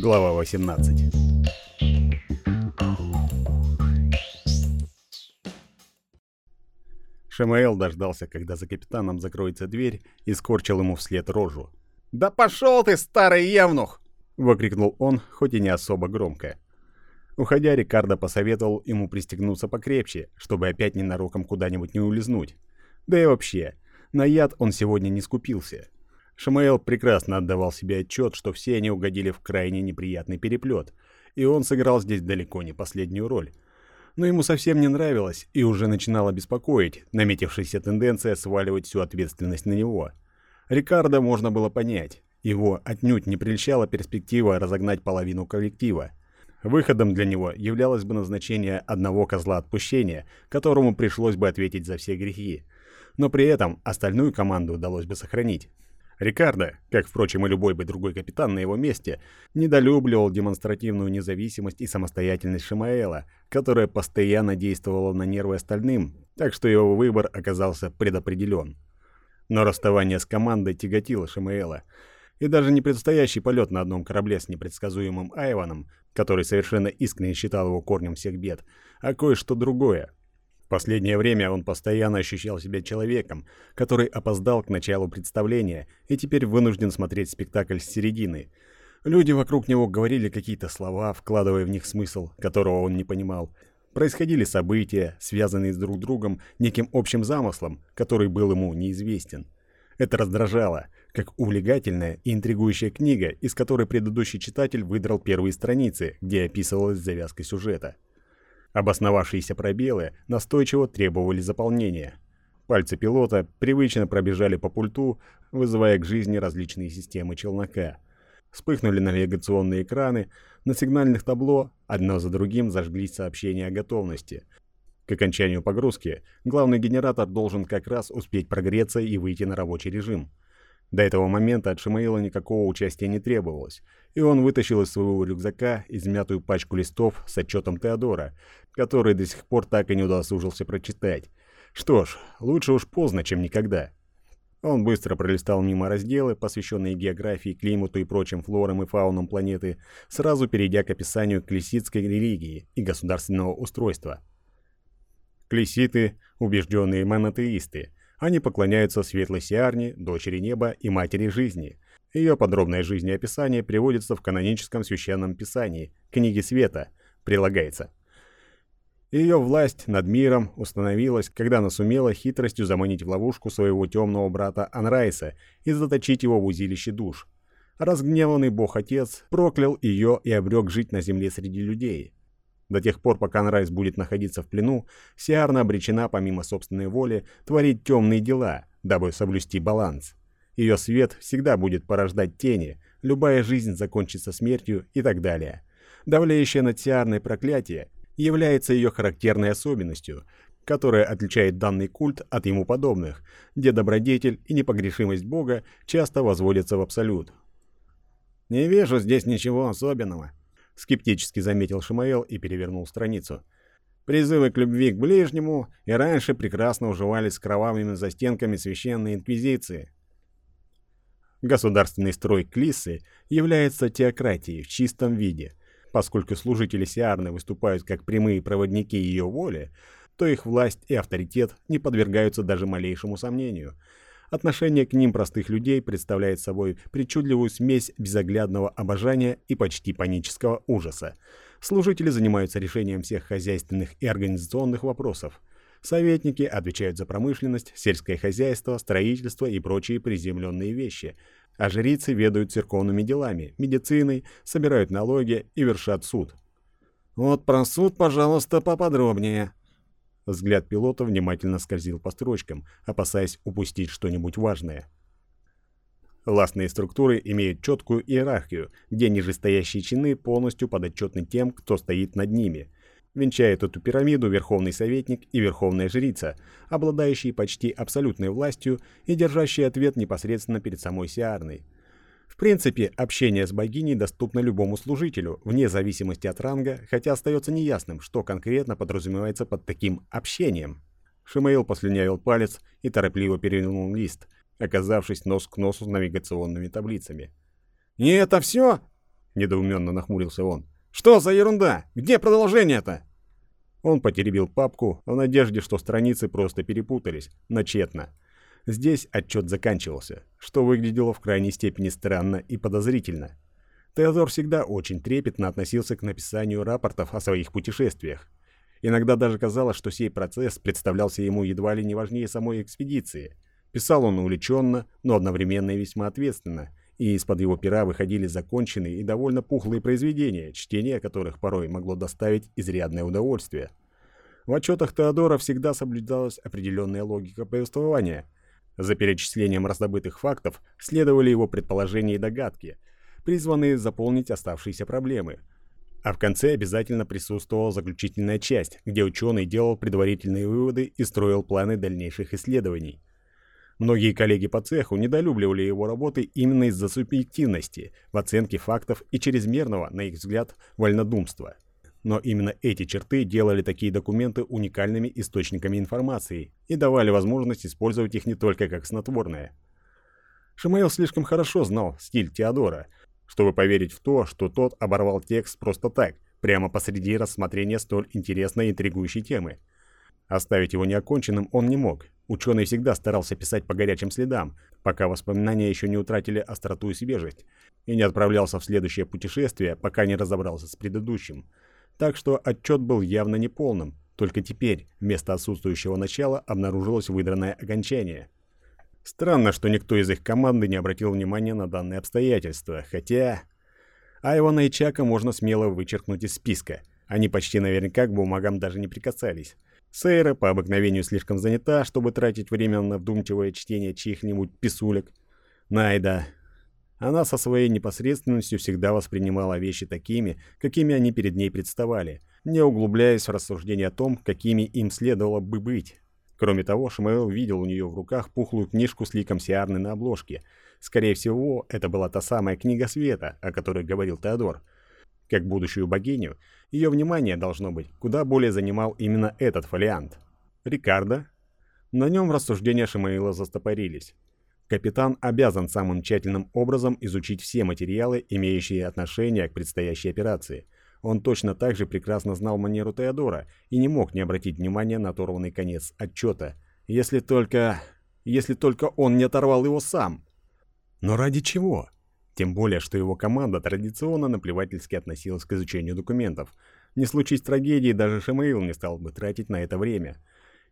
Глава 18 Шамаэл дождался, когда за капитаном закроется дверь, и скорчил ему вслед рожу. «Да пошел ты, старый евнух!» — выкрикнул он, хоть и не особо громко. Уходя, Рикардо посоветовал ему пристегнуться покрепче, чтобы опять ненароком куда-нибудь не улизнуть. Да и вообще, на яд он сегодня не скупился. Шамаэл прекрасно отдавал себе отчет, что все они угодили в крайне неприятный переплет, и он сыграл здесь далеко не последнюю роль. Но ему совсем не нравилось и уже начинало беспокоить наметившаяся тенденция сваливать всю ответственность на него. Рикардо можно было понять. Его отнюдь не прельщала перспектива разогнать половину коллектива. Выходом для него являлось бы назначение одного козла отпущения, которому пришлось бы ответить за все грехи. Но при этом остальную команду удалось бы сохранить. Рикардо, как, впрочем, и любой бы другой капитан на его месте, недолюбливал демонстративную независимость и самостоятельность Шимаэла, которая постоянно действовала на нервы остальным, так что его выбор оказался предопределен. Но расставание с командой тяготило Шимаэла, и даже не предстоящий полет на одном корабле с непредсказуемым Айваном, который совершенно искренне считал его корнем всех бед, а кое-что другое — последнее время он постоянно ощущал себя человеком, который опоздал к началу представления и теперь вынужден смотреть спектакль с середины. Люди вокруг него говорили какие-то слова, вкладывая в них смысл, которого он не понимал. Происходили события, связанные с друг другом неким общим замыслом, который был ему неизвестен. Это раздражало, как увлекательная и интригующая книга, из которой предыдущий читатель выдрал первые страницы, где описывалась завязка сюжета. Обосновавшиеся пробелы настойчиво требовали заполнения. Пальцы пилота привычно пробежали по пульту, вызывая к жизни различные системы челнока. Вспыхнули навигационные экраны, на сигнальных табло одно за другим зажглись сообщения о готовности. К окончанию погрузки главный генератор должен как раз успеть прогреться и выйти на рабочий режим. До этого момента от Шимаила никакого участия не требовалось, и он вытащил из своего рюкзака измятую пачку листов с отчетом Теодора, который до сих пор так и не удосужился прочитать. Что ж, лучше уж поздно, чем никогда. Он быстро пролистал мимо разделы, посвященные географии, климату и прочим флорам и фаунам планеты, сразу перейдя к описанию клесситской религии и государственного устройства. Клесситы – убежденные монотеисты – они поклоняются светлой Сиарне, дочери неба и матери жизни. Ее подробное жизнеописание приводится в каноническом священном писании, книге Света, прилагается. Ее власть над миром установилась, когда она сумела хитростью заманить в ловушку своего темного брата Анрайса и заточить его в узилище душ. Разгневанный бог-отец проклял ее и обрек жить на земле среди людей. До тех пор, пока Анрайс будет находиться в плену, Сиарна обречена, помимо собственной воли, творить темные дела, дабы соблюсти баланс. Ее свет всегда будет порождать тени, любая жизнь закончится смертью и так далее. Давляющее над Сиарной проклятие является ее характерной особенностью, которая отличает данный культ от ему подобных, где добродетель и непогрешимость Бога часто возводятся в абсолют. «Не вижу здесь ничего особенного», скептически заметил Шимаэл и перевернул страницу. Призывы к любви к ближнему и раньше прекрасно уживались с кровавыми застенками священной инквизиции. Государственный строй Клиссы является теократией в чистом виде. Поскольку служители Сиарны выступают как прямые проводники ее воли, то их власть и авторитет не подвергаются даже малейшему сомнению – Отношение к ним простых людей представляет собой причудливую смесь безоглядного обожания и почти панического ужаса. Служители занимаются решением всех хозяйственных и организационных вопросов. Советники отвечают за промышленность, сельское хозяйство, строительство и прочие приземленные вещи. А жрицы ведают церковными делами, медициной, собирают налоги и вершат суд. «Вот про суд, пожалуйста, поподробнее», Взгляд пилота внимательно скользил по строчкам, опасаясь упустить что-нибудь важное. Властные структуры имеют четкую иерархию, где нижестоящие чины полностью подотчетны тем, кто стоит над ними. Венчает эту пирамиду верховный советник и верховная жрица, обладающие почти абсолютной властью и держащие ответ непосредственно перед самой Сиарной – в принципе, общение с богиней доступно любому служителю, вне зависимости от ранга, хотя остается неясным, что конкретно подразумевается под таким общением. Шимаил послюнявил палец и торопливо перевернул лист, оказавшись нос к носу с навигационными таблицами. «И это все?» — недоуменно нахмурился он. «Что за ерунда? Где продолжение-то?» Он потеребил папку в надежде, что страницы просто перепутались, но тщетно. Здесь отчет заканчивался, что выглядело в крайней степени странно и подозрительно. Теодор всегда очень трепетно относился к написанию рапортов о своих путешествиях. Иногда даже казалось, что сей процесс представлялся ему едва ли не важнее самой экспедиции. Писал он увлеченно, но одновременно и весьма ответственно, и из-под его пера выходили законченные и довольно пухлые произведения, чтение которых порой могло доставить изрядное удовольствие. В отчетах Теодора всегда соблюдалась определенная логика повествования. За перечислением раздобытых фактов следовали его предположения и догадки, призванные заполнить оставшиеся проблемы. А в конце обязательно присутствовала заключительная часть, где ученый делал предварительные выводы и строил планы дальнейших исследований. Многие коллеги по цеху недолюбливали его работы именно из-за субъективности в оценке фактов и чрезмерного, на их взгляд, вольнодумства. Но именно эти черты делали такие документы уникальными источниками информации и давали возможность использовать их не только как снотворное. Шимаил слишком хорошо знал стиль Теодора, чтобы поверить в то, что тот оборвал текст просто так, прямо посреди рассмотрения столь интересной и интригующей темы. Оставить его неоконченным он не мог, Ученый всегда старался писать по горячим следам, пока воспоминания еще не утратили остроту и свежесть, и не отправлялся в следующее путешествие, пока не разобрался с предыдущим. Так что отчет был явно неполным, только теперь вместо отсутствующего начала обнаружилось выдранное окончание. Странно, что никто из их команды не обратил внимания на данные обстоятельства, хотя... Айвана и Чака можно смело вычеркнуть из списка. Они почти наверняка к бумагам даже не прикасались. Сейра по обыкновению слишком занята, чтобы тратить время на вдумчивое чтение чьих-нибудь писулек. Найда. Она со своей непосредственностью всегда воспринимала вещи такими, какими они перед ней представали, не углубляясь в рассуждение о том, какими им следовало бы быть. Кроме того, Шмаэл видел у нее в руках пухлую книжку с ликом Сиарны на обложке. Скорее всего, это была та самая книга света, о которой говорил Теодор. Как будущую богиню, ее внимание, должно быть, куда более занимал именно этот фолиант. Рикардо. На нем рассуждения Шимаила застопорились. Капитан обязан самым тщательным образом изучить все материалы, имеющие отношение к предстоящей операции. Он точно так же прекрасно знал манеру Теодора и не мог не обратить внимания на оторванный конец отчета. Если только... Если только он не оторвал его сам. Но ради чего? Тем более, что его команда традиционно наплевательски относилась к изучению документов. Не случись трагедии, даже Шамаил не стал бы тратить на это время.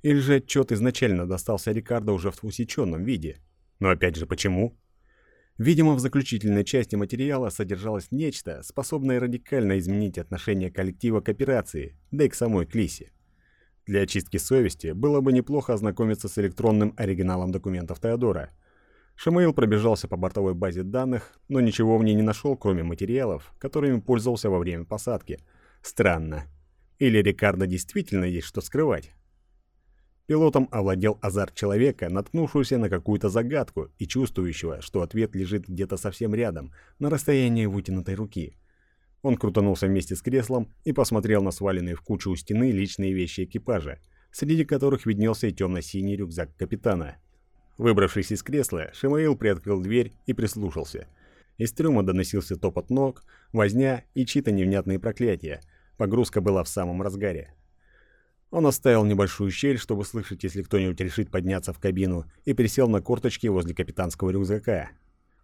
Или же отчет изначально достался Рикардо уже в усеченном виде. Но опять же, почему? Видимо, в заключительной части материала содержалось нечто, способное радикально изменить отношение коллектива к операции, да и к самой Клисе. Для очистки совести было бы неплохо ознакомиться с электронным оригиналом документов Теодора – Шамаил пробежался по бортовой базе данных, но ничего в ней не нашел, кроме материалов, которыми пользовался во время посадки. Странно. Или Рикардо действительно есть что скрывать? Пилотом овладел азарт человека, наткнувшегося на какую-то загадку и чувствующего, что ответ лежит где-то совсем рядом, на расстоянии вытянутой руки. Он крутанулся вместе с креслом и посмотрел на сваленные в кучу у стены личные вещи экипажа, среди которых виднелся и темно-синий рюкзак капитана – Выбравшись из кресла, Шимаил приоткрыл дверь и прислушался. Из трюма доносился топот ног, возня и чьи-то невнятные проклятия. Погрузка была в самом разгаре. Он оставил небольшую щель, чтобы слышать, если кто-нибудь решит подняться в кабину, и присел на корточки возле капитанского рюкзака.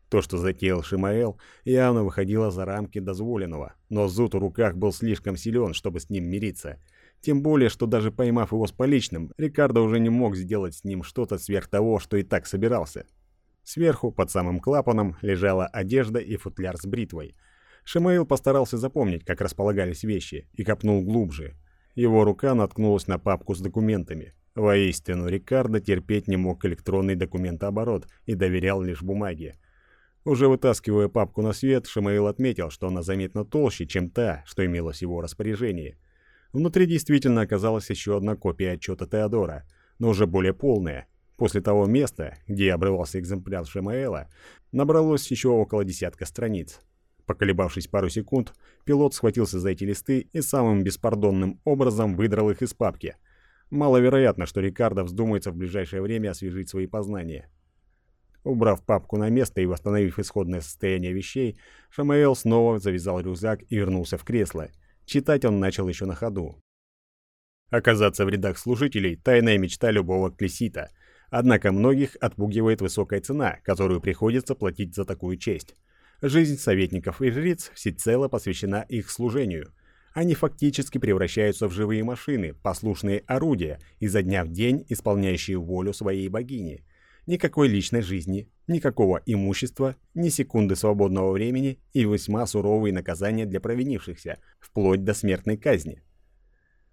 То, что затеял Шимаэл, явно выходило за рамки дозволенного, но зуд в руках был слишком силен, чтобы с ним мириться – тем более, что даже поймав его с поличным, Рикардо уже не мог сделать с ним что-то сверх того, что и так собирался. Сверху, под самым клапаном, лежала одежда и футляр с бритвой. Шимаил постарался запомнить, как располагались вещи, и копнул глубже. Его рука наткнулась на папку с документами. Воистину, Рикардо терпеть не мог электронный документооборот и доверял лишь бумаге. Уже вытаскивая папку на свет, Шимаил отметил, что она заметно толще, чем та, что имелась в его распоряжении. Внутри действительно оказалась еще одна копия отчета Теодора, но уже более полная. После того места, где обрывался экземпляр Шемаэла, набралось еще около десятка страниц. Поколебавшись пару секунд, пилот схватился за эти листы и самым беспардонным образом выдрал их из папки. Маловероятно, что Рикардо вздумается в ближайшее время освежить свои познания. Убрав папку на место и восстановив исходное состояние вещей, Шамаэл снова завязал рюкзак и вернулся в кресло. Читать он начал еще на ходу. Оказаться в рядах служителей – тайная мечта любого клесита. Однако многих отпугивает высокая цена, которую приходится платить за такую честь. Жизнь советников и жриц всецело посвящена их служению. Они фактически превращаются в живые машины, послушные орудия, изо дня в день исполняющие волю своей богини. Никакой личной жизни, никакого имущества, ни секунды свободного времени и весьма суровые наказания для провинившихся, вплоть до смертной казни.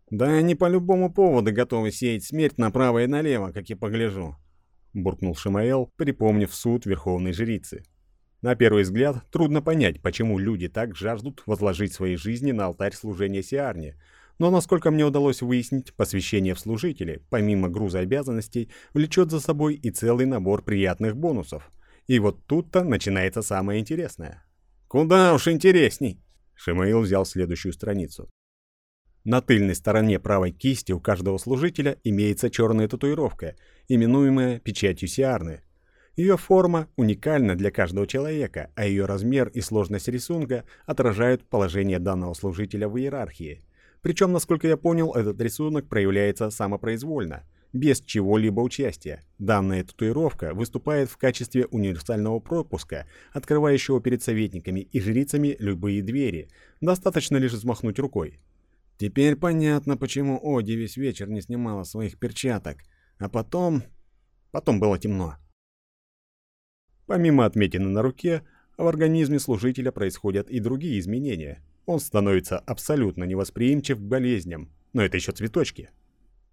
«Да они по любому поводу готовы сеять смерть направо и налево, как я погляжу», — буркнул Шимаэл, припомнив суд Верховной Жрицы. На первый взгляд, трудно понять, почему люди так жаждут возложить свои жизни на алтарь служения Сиарне, но, насколько мне удалось выяснить, посвящение в служители, помимо груза обязанностей, влечет за собой и целый набор приятных бонусов. И вот тут-то начинается самое интересное. «Куда уж интересней!» Шимаил взял следующую страницу. На тыльной стороне правой кисти у каждого служителя имеется черная татуировка, именуемая печатью Сиарны – ее форма уникальна для каждого человека, а ее размер и сложность рисунка отражают положение данного служителя в иерархии. Причем, насколько я понял, этот рисунок проявляется самопроизвольно, без чего-либо участия. Данная татуировка выступает в качестве универсального пропуска, открывающего перед советниками и жрицами любые двери. Достаточно лишь взмахнуть рукой. Теперь понятно, почему Оди весь вечер не снимала своих перчаток. А потом... Потом было темно. Помимо отметины на руке, в организме служителя происходят и другие изменения. Он становится абсолютно невосприимчив к болезням, но это еще цветочки.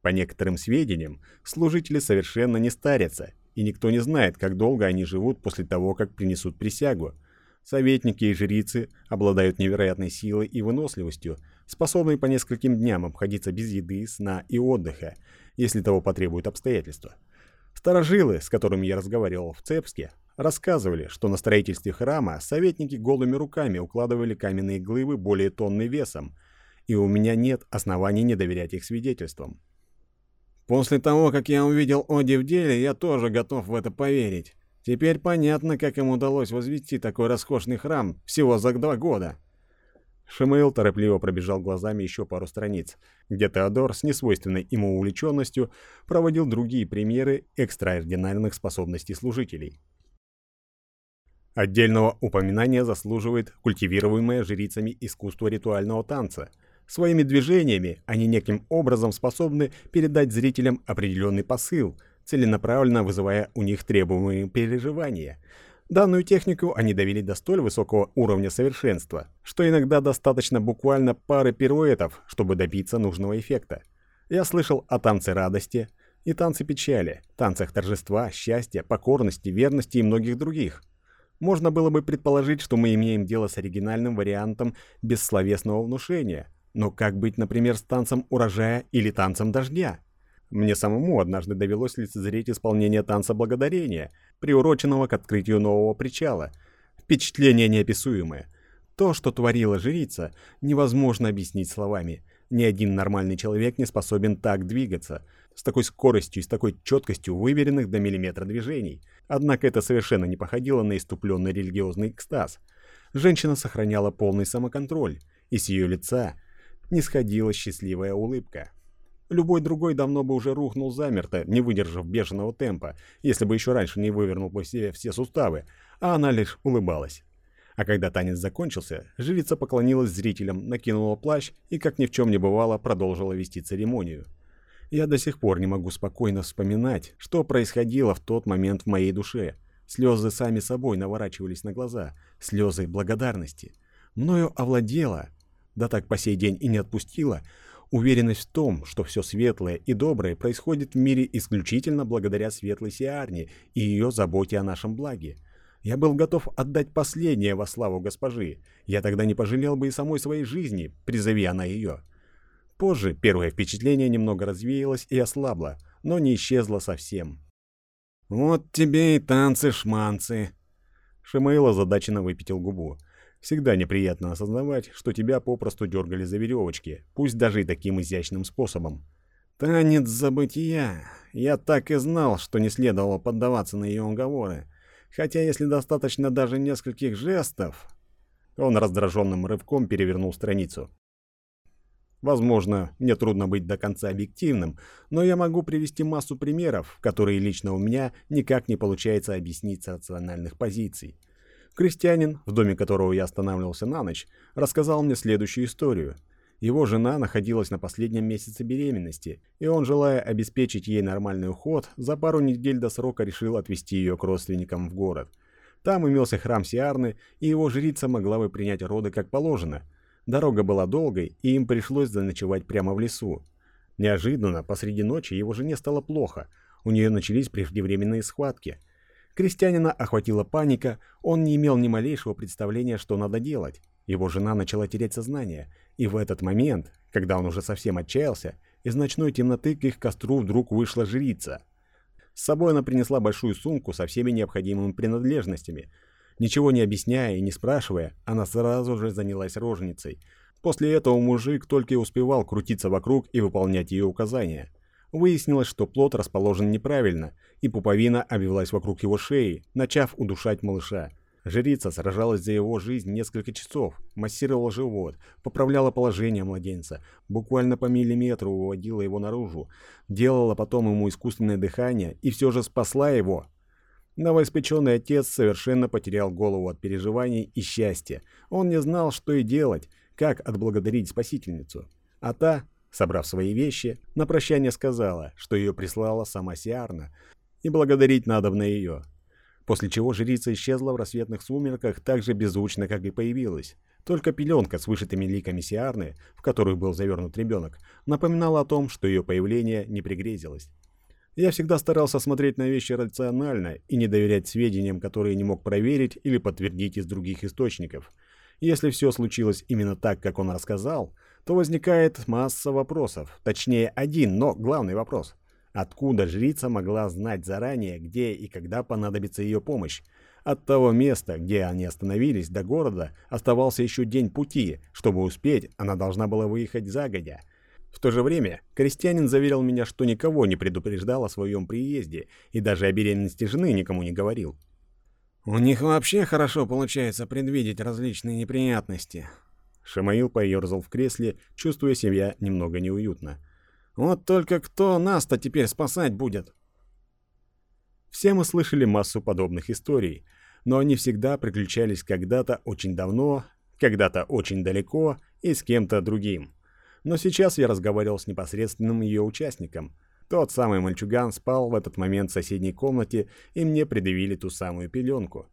По некоторым сведениям, служители совершенно не старятся, и никто не знает, как долго они живут после того, как принесут присягу. Советники и жрицы обладают невероятной силой и выносливостью, способные по нескольким дням обходиться без еды, сна и отдыха, если того потребуют обстоятельства. Старожилы, с которыми я разговаривал в Цепске, Рассказывали, что на строительстве храма советники голыми руками укладывали каменные глыбы более тонны весом, и у меня нет оснований не доверять их свидетельствам. После того, как я увидел Оди в деле, я тоже готов в это поверить. Теперь понятно, как им удалось возвести такой роскошный храм всего за два года. Шимейл торопливо пробежал глазами еще пару страниц, где Теодор с несвойственной ему увлеченностью проводил другие примеры экстраординарных способностей служителей. Отдельного упоминания заслуживает культивируемое жрицами искусство ритуального танца. Своими движениями они неким образом способны передать зрителям определенный посыл, целенаправленно вызывая у них требуемые переживания. Данную технику они довели до столь высокого уровня совершенства, что иногда достаточно буквально пары пируэтов, чтобы добиться нужного эффекта. Я слышал о танце радости и танце печали, танцах торжества, счастья, покорности, верности и многих других – можно было бы предположить, что мы имеем дело с оригинальным вариантом бессловесного внушения. Но как быть, например, с танцем урожая или танцем дождя? Мне самому однажды довелось лицезреть исполнение танца благодарения, приуроченного к открытию нового причала. Впечатление неописуемое. То, что творила жрица, невозможно объяснить словами. Ни один нормальный человек не способен так двигаться, с такой скоростью и с такой четкостью выверенных до миллиметра движений – Однако это совершенно не походило на иступленный религиозный экстаз. Женщина сохраняла полный самоконтроль, и с ее лица не сходила счастливая улыбка. Любой другой давно бы уже рухнул замерто, не выдержав бешеного темпа, если бы еще раньше не вывернул по себе все суставы, а она лишь улыбалась. А когда танец закончился, жрица поклонилась зрителям, накинула плащ и, как ни в чем не бывало, продолжила вести церемонию. Я до сих пор не могу спокойно вспоминать, что происходило в тот момент в моей душе. Слезы сами собой наворачивались на глаза, слезы благодарности. Мною овладела, да так по сей день и не отпустила, уверенность в том, что все светлое и доброе происходит в мире исключительно благодаря светлой Сиарне и ее заботе о нашем благе. Я был готов отдать последнее во славу госпожи. Я тогда не пожалел бы и самой своей жизни, призови она ее. Позже первое впечатление немного развеялось и ослабло, но не исчезло совсем. «Вот тебе и танцы-шманцы!» Шимаил озадаченно выпятил губу. Всегда неприятно осознавать, что тебя попросту дергали за веревочки, пусть даже и таким изящным способом. «Танец забытия! Я так и знал, что не следовало поддаваться на ее уговоры. Хотя если достаточно даже нескольких жестов... Он раздраженным рывком перевернул страницу. Возможно, мне трудно быть до конца объективным, но я могу привести массу примеров, которые лично у меня никак не получается объяснить с рациональных позиций. Крестьянин, в доме которого я останавливался на ночь, рассказал мне следующую историю. Его жена находилась на последнем месяце беременности, и он, желая обеспечить ей нормальный уход, за пару недель до срока решил отвезти ее к родственникам в город. Там имелся храм Сиарны, и его жрица могла бы принять роды как положено – Дорога была долгой, и им пришлось заночевать прямо в лесу. Неожиданно, посреди ночи, его жене стало плохо. У нее начались преждевременные схватки. Крестьянина охватила паника, он не имел ни малейшего представления, что надо делать. Его жена начала терять сознание, и в этот момент, когда он уже совсем отчаялся, из ночной темноты к их костру вдруг вышла жрица. С собой она принесла большую сумку со всеми необходимыми принадлежностями – Ничего не объясняя и не спрашивая, она сразу же занялась роженицей. После этого мужик только и успевал крутиться вокруг и выполнять ее указания. Выяснилось, что плод расположен неправильно, и пуповина обвелась вокруг его шеи, начав удушать малыша. Жрица сражалась за его жизнь несколько часов, массировала живот, поправляла положение младенца, буквально по миллиметру выводила его наружу, делала потом ему искусственное дыхание и все же спасла его, Новоиспеченный отец совершенно потерял голову от переживаний и счастья. Он не знал, что и делать, как отблагодарить спасительницу. А та, собрав свои вещи, на прощание сказала, что ее прислала сама Сиарна, и благодарить надо на ее. После чего жрица исчезла в рассветных сумерках так же беззвучно, как и появилась. Только пеленка с вышитыми ликами Сиарны, в которую был завернут ребенок, напоминала о том, что ее появление не пригрезилось. Я всегда старался смотреть на вещи рационально и не доверять сведениям, которые не мог проверить или подтвердить из других источников. Если все случилось именно так, как он рассказал, то возникает масса вопросов. Точнее, один, но главный вопрос. Откуда жрица могла знать заранее, где и когда понадобится ее помощь? От того места, где они остановились, до города оставался еще день пути. Чтобы успеть, она должна была выехать загодя. В то же время крестьянин заверил меня, что никого не предупреждал о своем приезде и даже о беременности жены никому не говорил. «У них вообще хорошо получается предвидеть различные неприятности». Шамаил поерзал в кресле, чувствуя себя немного неуютно. «Вот только кто нас-то теперь спасать будет?» Все мы слышали массу подобных историй, но они всегда приключались когда-то очень давно, когда-то очень далеко и с кем-то другим. Но сейчас я разговаривал с непосредственным ее участником. Тот самый мальчуган спал в этот момент в соседней комнате, и мне предъявили ту самую пеленку.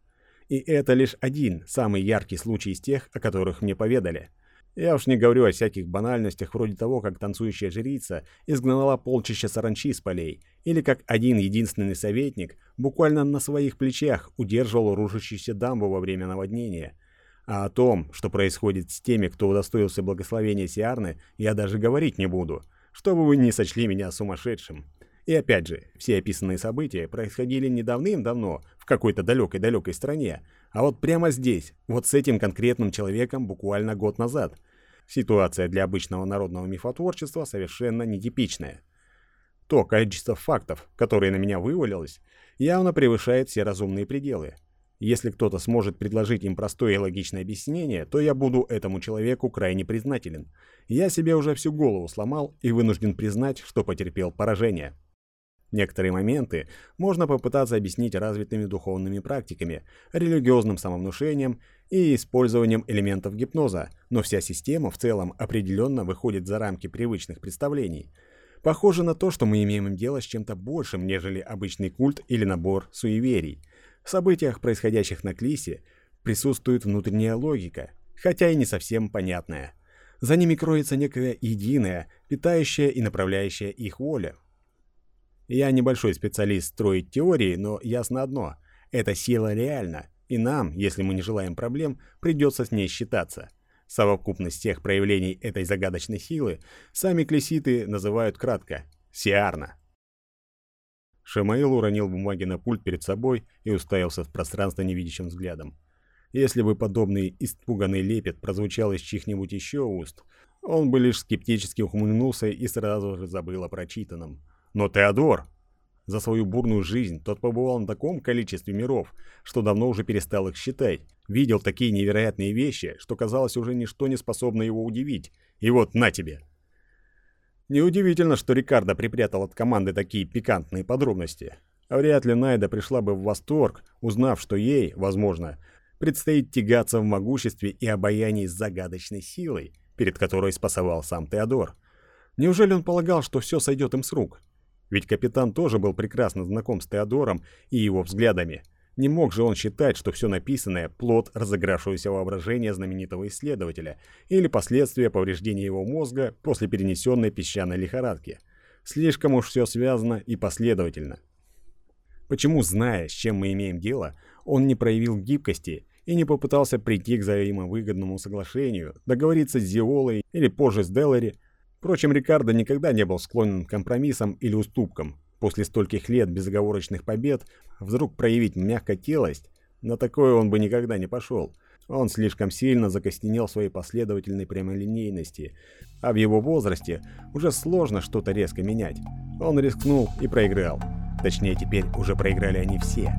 И это лишь один, самый яркий случай из тех, о которых мне поведали. Я уж не говорю о всяких банальностях, вроде того, как танцующая жрица изгнала полчища саранчи с полей, или как один единственный советник буквально на своих плечах удерживал рушащуюся дамбу во время наводнения – а о том, что происходит с теми, кто удостоился благословения Сиарны, я даже говорить не буду, чтобы вы не сочли меня сумасшедшим. И опять же, все описанные события происходили не давным-давно, в какой-то далекой-далекой стране, а вот прямо здесь, вот с этим конкретным человеком буквально год назад. Ситуация для обычного народного мифотворчества совершенно нетипичная. То количество фактов, которые на меня вывалилось, явно превышает все разумные пределы. Если кто-то сможет предложить им простое и логичное объяснение, то я буду этому человеку крайне признателен. Я себе уже всю голову сломал и вынужден признать, что потерпел поражение. Некоторые моменты можно попытаться объяснить развитыми духовными практиками, религиозным самовнушением и использованием элементов гипноза, но вся система в целом определенно выходит за рамки привычных представлений. Похоже на то, что мы имеем дело с чем-то большим, нежели обычный культ или набор суеверий – в событиях, происходящих на Клисе, присутствует внутренняя логика, хотя и не совсем понятная. За ними кроется некая единая, питающая и направляющая их воля. Я небольшой специалист строить теории, но ясно одно – эта сила реальна, и нам, если мы не желаем проблем, придется с ней считаться. Совокупность всех проявлений этой загадочной силы сами клеситы называют кратко – Сиарна. Шамаил уронил бумаги на пульт перед собой и уставился в пространство невидящим взглядом. Если бы подобный испуганный лепет прозвучал из чьих-нибудь еще уст, он бы лишь скептически ухмыльнулся и сразу же забыл о прочитанном. «Но Теодор!» За свою бурную жизнь тот побывал на таком количестве миров, что давно уже перестал их считать. Видел такие невероятные вещи, что казалось уже ничто не способно его удивить. И вот на тебе. Неудивительно, что Рикардо припрятал от команды такие пикантные подробности. Вряд ли Найда пришла бы в восторг, узнав, что ей, возможно, предстоит тягаться в могуществе и обаянии с загадочной силой, перед которой спасовал сам Теодор. Неужели он полагал, что все сойдет им с рук? Ведь капитан тоже был прекрасно знаком с Теодором и его взглядами. Не мог же он считать, что все написанное – плод разыгравшегося воображения знаменитого исследователя или последствия повреждения его мозга после перенесенной песчаной лихорадки. Слишком уж все связано и последовательно. Почему, зная, с чем мы имеем дело, он не проявил гибкости и не попытался прийти к взаимовыгодному соглашению, договориться с Зиолой или позже с Делари – Впрочем, Рикардо никогда не был склонен к компромиссам или уступкам. После стольких лет безоговорочных побед вдруг проявить мягкотелость, на такое он бы никогда не пошел. Он слишком сильно закостенел своей последовательной прямолинейности, а в его возрасте уже сложно что-то резко менять. Он рискнул и проиграл. Точнее, теперь уже проиграли они все.